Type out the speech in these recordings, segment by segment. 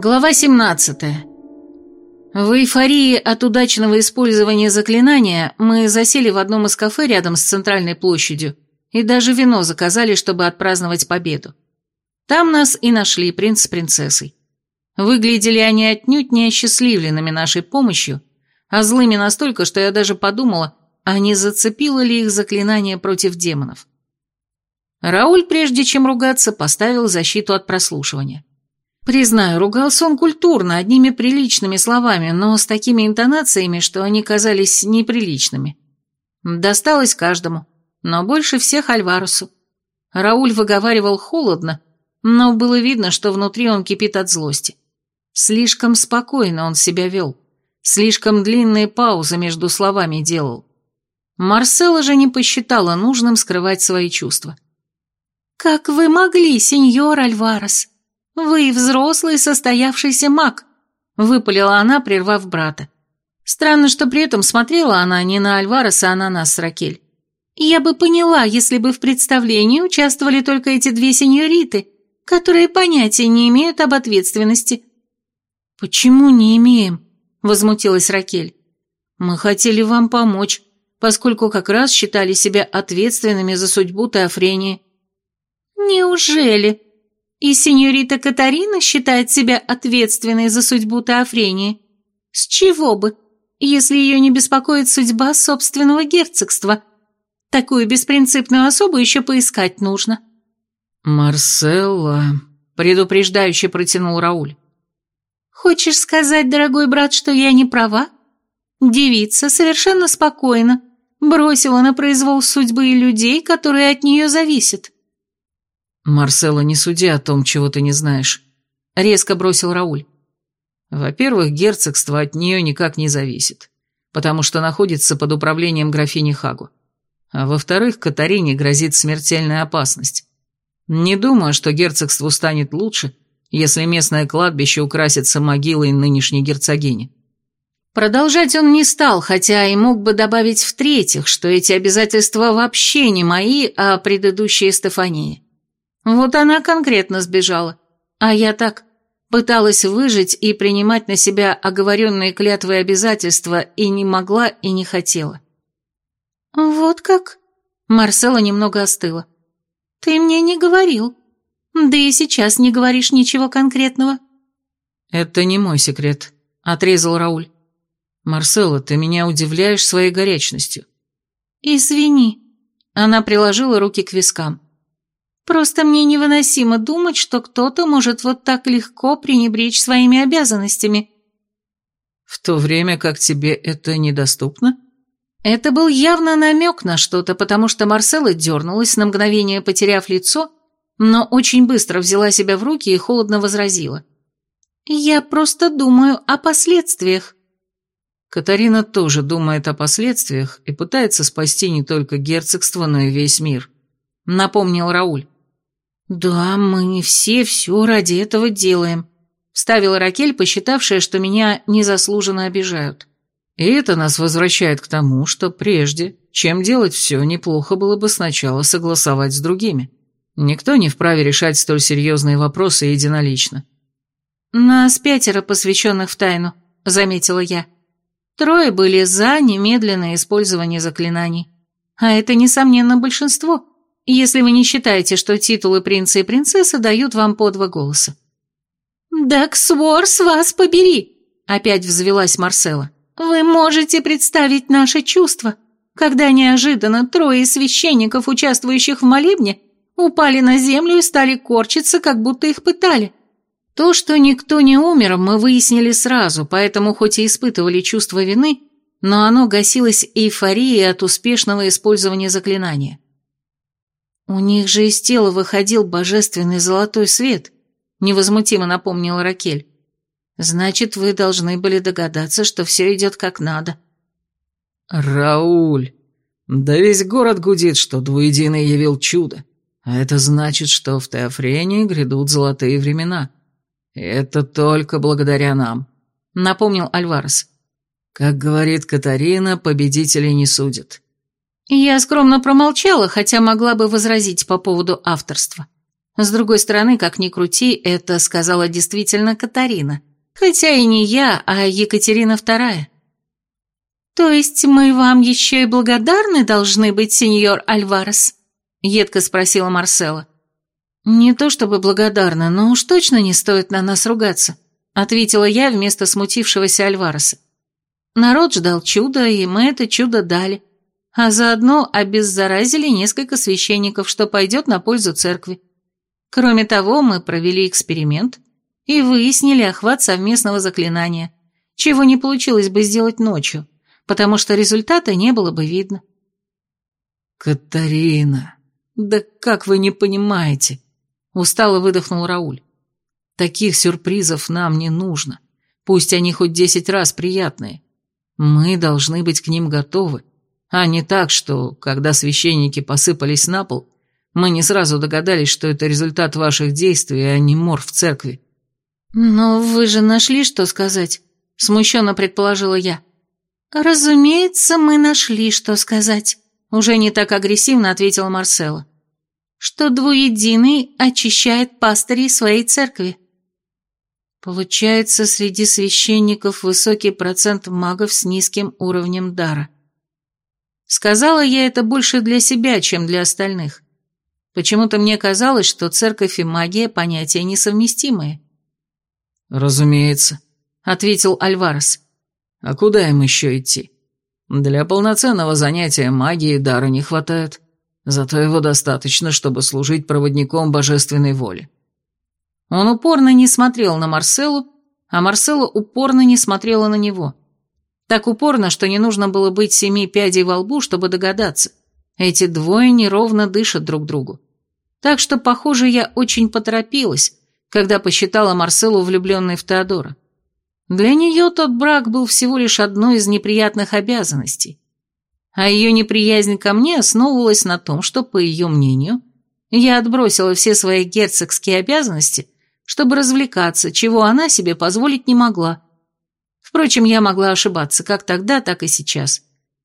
Глава 17. В эйфории от удачного использования заклинания мы засели в одном из кафе рядом с центральной площадью и даже вино заказали, чтобы отпраздновать победу. Там нас и нашли принц с принцессой. Выглядели они отнюдь не осчастливленными нашей помощью, а злыми настолько, что я даже подумала, а не зацепило ли их заклинание против демонов. Рауль, прежде чем ругаться, поставил защиту от прослушивания. Признаю, ругался он культурно, одними приличными словами, но с такими интонациями, что они казались неприличными. Досталось каждому, но больше всех Альварусу. Рауль выговаривал холодно, но было видно, что внутри он кипит от злости. Слишком спокойно он себя вел, слишком длинные паузы между словами делал. Марсела же не посчитала нужным скрывать свои чувства. «Как вы могли, сеньор Альварес?» «Вы взрослый состоявшийся маг», — выпалила она, прервав брата. Странно, что при этом смотрела она не на Альвареса, а на нас Ракель. «Я бы поняла, если бы в представлении участвовали только эти две сеньориты, которые понятия не имеют об ответственности». «Почему не имеем?» — возмутилась Ракель. «Мы хотели вам помочь, поскольку как раз считали себя ответственными за судьбу Теофрении». «Неужели?» И сеньорита Катарина считает себя ответственной за судьбу Теофрении. С чего бы, если ее не беспокоит судьба собственного герцогства? Такую беспринципную особу еще поискать нужно. «Марселла», — предупреждающе протянул Рауль. «Хочешь сказать, дорогой брат, что я не права? Девица совершенно спокойно бросила на произвол судьбы и людей, которые от нее зависят. «Марсело, не суди о том, чего ты не знаешь», — резко бросил Рауль. «Во-первых, герцогство от нее никак не зависит, потому что находится под управлением графини Хагу. А во-вторых, Катарине грозит смертельная опасность. Не думаю, что герцогству станет лучше, если местное кладбище украсится могилой нынешней герцогини». Продолжать он не стал, хотя и мог бы добавить в-третьих, что эти обязательства вообще не мои, а предыдущие Стефании. Вот она конкретно сбежала. А я так, пыталась выжить и принимать на себя оговоренные клятвы и обязательства и не могла и не хотела. «Вот как?» Марсела немного остыла. «Ты мне не говорил. Да и сейчас не говоришь ничего конкретного». «Это не мой секрет», — отрезал Рауль. «Марсела, ты меня удивляешь своей горячностью». «Извини». Она приложила руки к вискам. Просто мне невыносимо думать, что кто-то может вот так легко пренебречь своими обязанностями. В то время как тебе это недоступно? Это был явно намек на что-то, потому что Марсела дернулась, на мгновение потеряв лицо, но очень быстро взяла себя в руки и холодно возразила. «Я просто думаю о последствиях». Катарина тоже думает о последствиях и пытается спасти не только герцогство, но и весь мир, напомнил Рауль. «Да, мы все все ради этого делаем», — вставила Ракель, посчитавшая, что меня незаслуженно обижают. «И это нас возвращает к тому, что прежде, чем делать все, неплохо было бы сначала согласовать с другими. Никто не вправе решать столь серьезные вопросы единолично». «Нас пятеро, посвященных в тайну», — заметила я. Трое были за немедленное использование заклинаний. А это, несомненно, большинство если вы не считаете, что титулы принца и принцессы дают вам по два голоса. «Да Ксворс вас побери!» — опять взвелась Марсела. «Вы можете представить наши чувства, когда неожиданно трое священников, участвующих в молебне, упали на землю и стали корчиться, как будто их пытали. То, что никто не умер, мы выяснили сразу, поэтому хоть и испытывали чувство вины, но оно гасилось эйфорией от успешного использования заклинания. «У них же из тела выходил божественный золотой свет», — невозмутимо напомнила Ракель. «Значит, вы должны были догадаться, что все идет как надо». «Рауль, да весь город гудит, что двуединый явил чудо. А это значит, что в Теофрении грядут золотые времена. И это только благодаря нам», — напомнил Альварес. «Как говорит Катарина, победителей не судят». Я скромно промолчала, хотя могла бы возразить по поводу авторства. С другой стороны, как ни крути, это сказала действительно Катарина. Хотя и не я, а Екатерина II. «То есть мы вам еще и благодарны должны быть, сеньор Альварес?» — едко спросила Марсела. «Не то чтобы благодарна, но уж точно не стоит на нас ругаться», — ответила я вместо смутившегося Альвареса. Народ ждал чуда, и мы это чудо дали, а заодно обеззаразили несколько священников, что пойдет на пользу церкви. Кроме того, мы провели эксперимент и выяснили охват совместного заклинания, чего не получилось бы сделать ночью потому что результата не было бы видно. «Катарина, да как вы не понимаете?» — устало выдохнул Рауль. «Таких сюрпризов нам не нужно, пусть они хоть десять раз приятные. Мы должны быть к ним готовы, а не так, что, когда священники посыпались на пол, мы не сразу догадались, что это результат ваших действий, а не мор в церкви». «Но вы же нашли, что сказать», — смущенно предположила я. «Разумеется, мы нашли, что сказать», — уже не так агрессивно ответила Марсела. «Что двуединый очищает пастырей своей церкви». Получается, среди священников высокий процент магов с низким уровнем дара. Сказала я это больше для себя, чем для остальных. Почему-то мне казалось, что церковь и магия – понятия несовместимые. «Разумеется», — ответил Альварес. А куда им еще идти? Для полноценного занятия магии дара не хватает, зато его достаточно, чтобы служить проводником божественной воли. Он упорно не смотрел на Марселу, а Марсела упорно не смотрела на него. Так упорно, что не нужно было быть семи пядей во лбу, чтобы догадаться. Эти двое неровно дышат друг другу. Так что, похоже, я очень поторопилась, когда посчитала Марселу влюбленной в Теодора. Для нее тот брак был всего лишь одной из неприятных обязанностей. А ее неприязнь ко мне основывалась на том, что, по ее мнению, я отбросила все свои герцогские обязанности, чтобы развлекаться, чего она себе позволить не могла. Впрочем, я могла ошибаться как тогда, так и сейчас.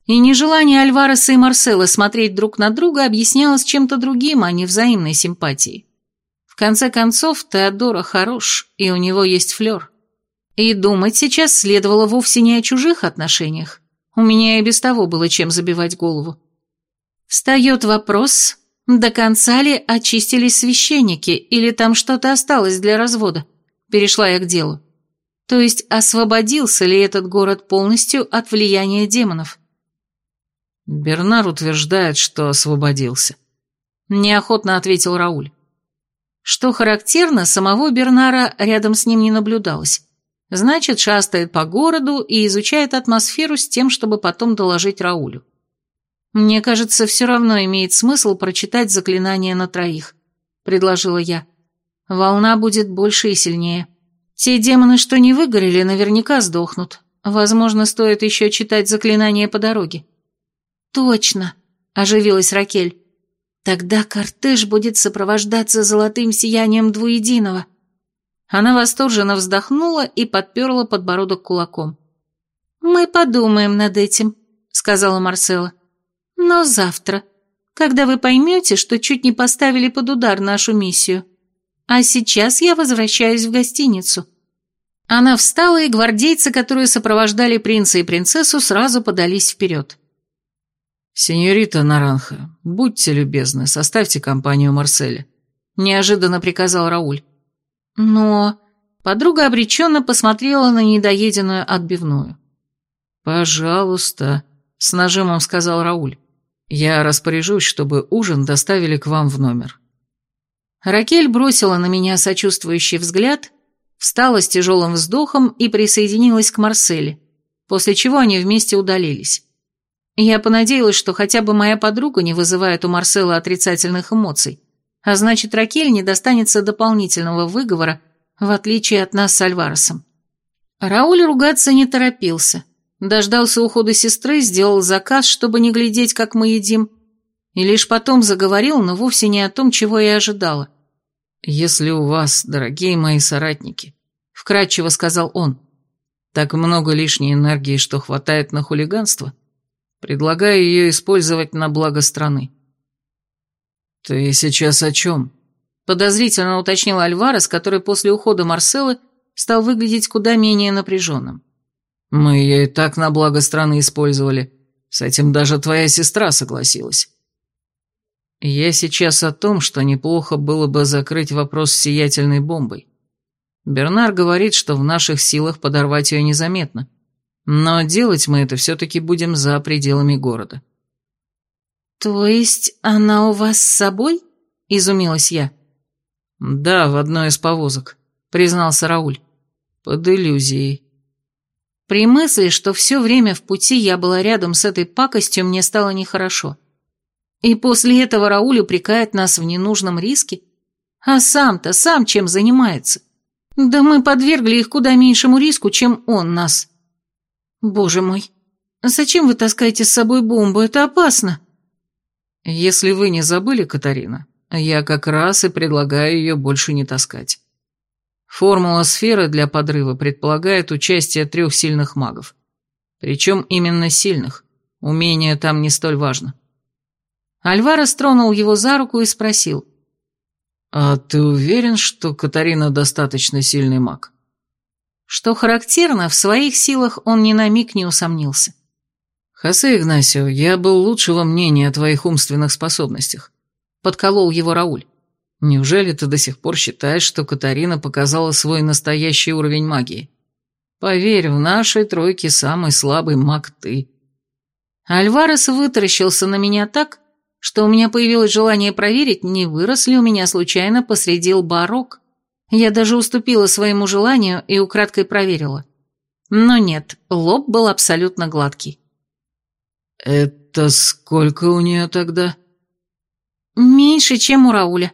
И нежелание Альвареса и Марсела смотреть друг на друга объяснялось чем-то другим, а не взаимной симпатией. В конце концов, Теодора хорош, и у него есть флер. И думать сейчас следовало вовсе не о чужих отношениях. У меня и без того было чем забивать голову. Встает вопрос, до конца ли очистились священники, или там что-то осталось для развода? Перешла я к делу. То есть освободился ли этот город полностью от влияния демонов? Бернар утверждает, что освободился. Неохотно ответил Рауль. Что характерно, самого Бернара рядом с ним не наблюдалось. Значит, шастает по городу и изучает атмосферу с тем, чтобы потом доложить Раулю. Мне кажется, все равно имеет смысл прочитать заклинание на троих, предложила я. Волна будет больше и сильнее. Те демоны, что не выгорели, наверняка сдохнут. Возможно, стоит еще читать заклинание по дороге. Точно, оживилась Ракель. Тогда кортеж будет сопровождаться золотым сиянием двуединого. Она восторженно вздохнула и подперла подбородок кулаком. «Мы подумаем над этим», — сказала Марсела. «Но завтра, когда вы поймете, что чуть не поставили под удар нашу миссию. А сейчас я возвращаюсь в гостиницу». Она встала, и гвардейцы, которые сопровождали принца и принцессу, сразу подались вперед. «Сеньорита Наранха, будьте любезны, составьте компанию Марселя», — неожиданно приказал Рауль. Но... Подруга обреченно посмотрела на недоеденную отбивную. «Пожалуйста», — с нажимом сказал Рауль. «Я распоряжусь, чтобы ужин доставили к вам в номер». Ракель бросила на меня сочувствующий взгляд, встала с тяжелым вздохом и присоединилась к Марселе, после чего они вместе удалились. Я понадеялась, что хотя бы моя подруга не вызывает у Марсела отрицательных эмоций, а значит, Ракель не достанется дополнительного выговора, в отличие от нас с Альваресом. Рауль ругаться не торопился. Дождался ухода сестры, сделал заказ, чтобы не глядеть, как мы едим, и лишь потом заговорил, но вовсе не о том, чего я ожидала. «Если у вас, дорогие мои соратники», — вкратчиво сказал он, — «так много лишней энергии, что хватает на хулиганство, предлагаю ее использовать на благо страны. «Ты сейчас о чем?» Подозрительно уточнил Альварес, который после ухода Марселы стал выглядеть куда менее напряженным. «Мы ее и так на благо страны использовали. С этим даже твоя сестра согласилась». «Я сейчас о том, что неплохо было бы закрыть вопрос с сиятельной бомбой. Бернар говорит, что в наших силах подорвать ее незаметно. Но делать мы это все-таки будем за пределами города». «То есть она у вас с собой?» – изумилась я. «Да, в одной из повозок», — признался Рауль. «Под иллюзией». При мысли, что все время в пути я была рядом с этой пакостью, мне стало нехорошо. И после этого Рауль упрекает нас в ненужном риске? А сам-то, сам чем занимается? Да мы подвергли их куда меньшему риску, чем он нас. Боже мой, зачем вы таскаете с собой бомбу? Это опасно. Если вы не забыли, Катарина, я как раз и предлагаю ее больше не таскать. Формула сферы для подрыва предполагает участие трех сильных магов. Причем именно сильных. Умение там не столь важно. Альваро тронул его за руку и спросил. «А ты уверен, что Катарина достаточно сильный маг?» Что характерно, в своих силах он ни на миг не усомнился. «Хосе Игнасио, я был лучшего мнения о твоих умственных способностях подколол его Рауль. «Неужели ты до сих пор считаешь, что Катарина показала свой настоящий уровень магии? Поверь, в нашей тройке самый слабый маг ты». Альварес вытаращился на меня так, что у меня появилось желание проверить, не вырос ли у меня случайно посреди лба рог. Я даже уступила своему желанию и украдкой проверила. Но нет, лоб был абсолютно гладкий. «Это сколько у нее тогда?» «Меньше, чем у Рауля».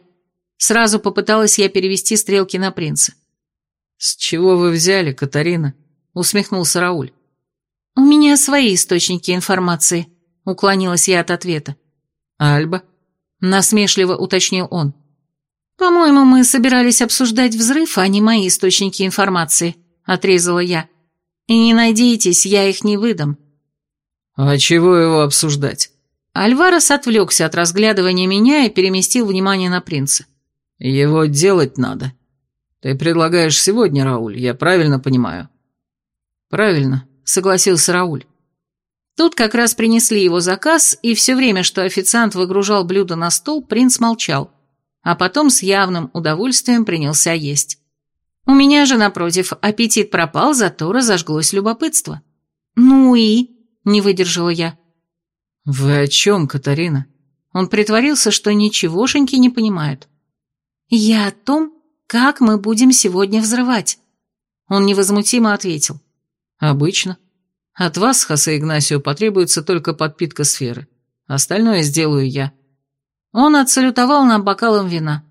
Сразу попыталась я перевести стрелки на принца. «С чего вы взяли, Катарина?» — усмехнулся Рауль. «У меня свои источники информации», — уклонилась я от ответа. «Альба?» — насмешливо уточнил он. «По-моему, мы собирались обсуждать взрыв, а не мои источники информации», — отрезала я. «И не надейтесь, я их не выдам». «А чего его обсуждать?» Альварес отвлекся от разглядывания меня и переместил внимание на принца. «Его делать надо. Ты предлагаешь сегодня, Рауль, я правильно понимаю?» «Правильно», — согласился Рауль. Тут как раз принесли его заказ, и все время, что официант выгружал блюдо на стол, принц молчал, а потом с явным удовольствием принялся есть. У меня же, напротив, аппетит пропал, зато разожглось любопытство. «Ну и?» — не выдержала я. «Вы о чем, Катарина?» Он притворился, что ничегошеньки не понимает. «Я о том, как мы будем сегодня взрывать». Он невозмутимо ответил. «Обычно. От вас, Хосе Игнасио, потребуется только подпитка сферы. Остальное сделаю я». Он отсалютовал нам бокалом вина.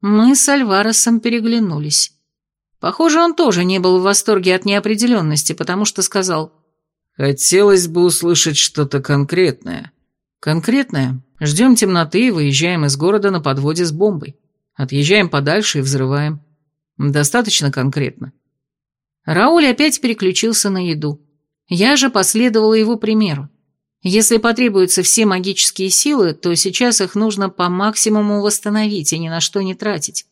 Мы с Альваресом переглянулись. Похоже, он тоже не был в восторге от неопределенности, потому что сказал Хотелось бы услышать что-то конкретное. Конкретное? Ждем темноты и выезжаем из города на подводе с бомбой. Отъезжаем подальше и взрываем. Достаточно конкретно. Рауль опять переключился на еду. Я же последовала его примеру. Если потребуются все магические силы, то сейчас их нужно по максимуму восстановить и ни на что не тратить.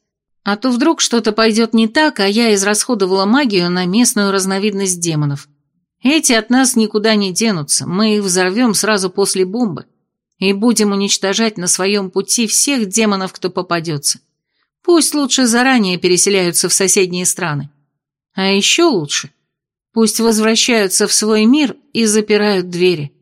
А то вдруг что-то пойдет не так, а я израсходовала магию на местную разновидность демонов. Эти от нас никуда не денутся, мы их взорвем сразу после бомбы и будем уничтожать на своем пути всех демонов, кто попадется. Пусть лучше заранее переселяются в соседние страны. А еще лучше, пусть возвращаются в свой мир и запирают двери.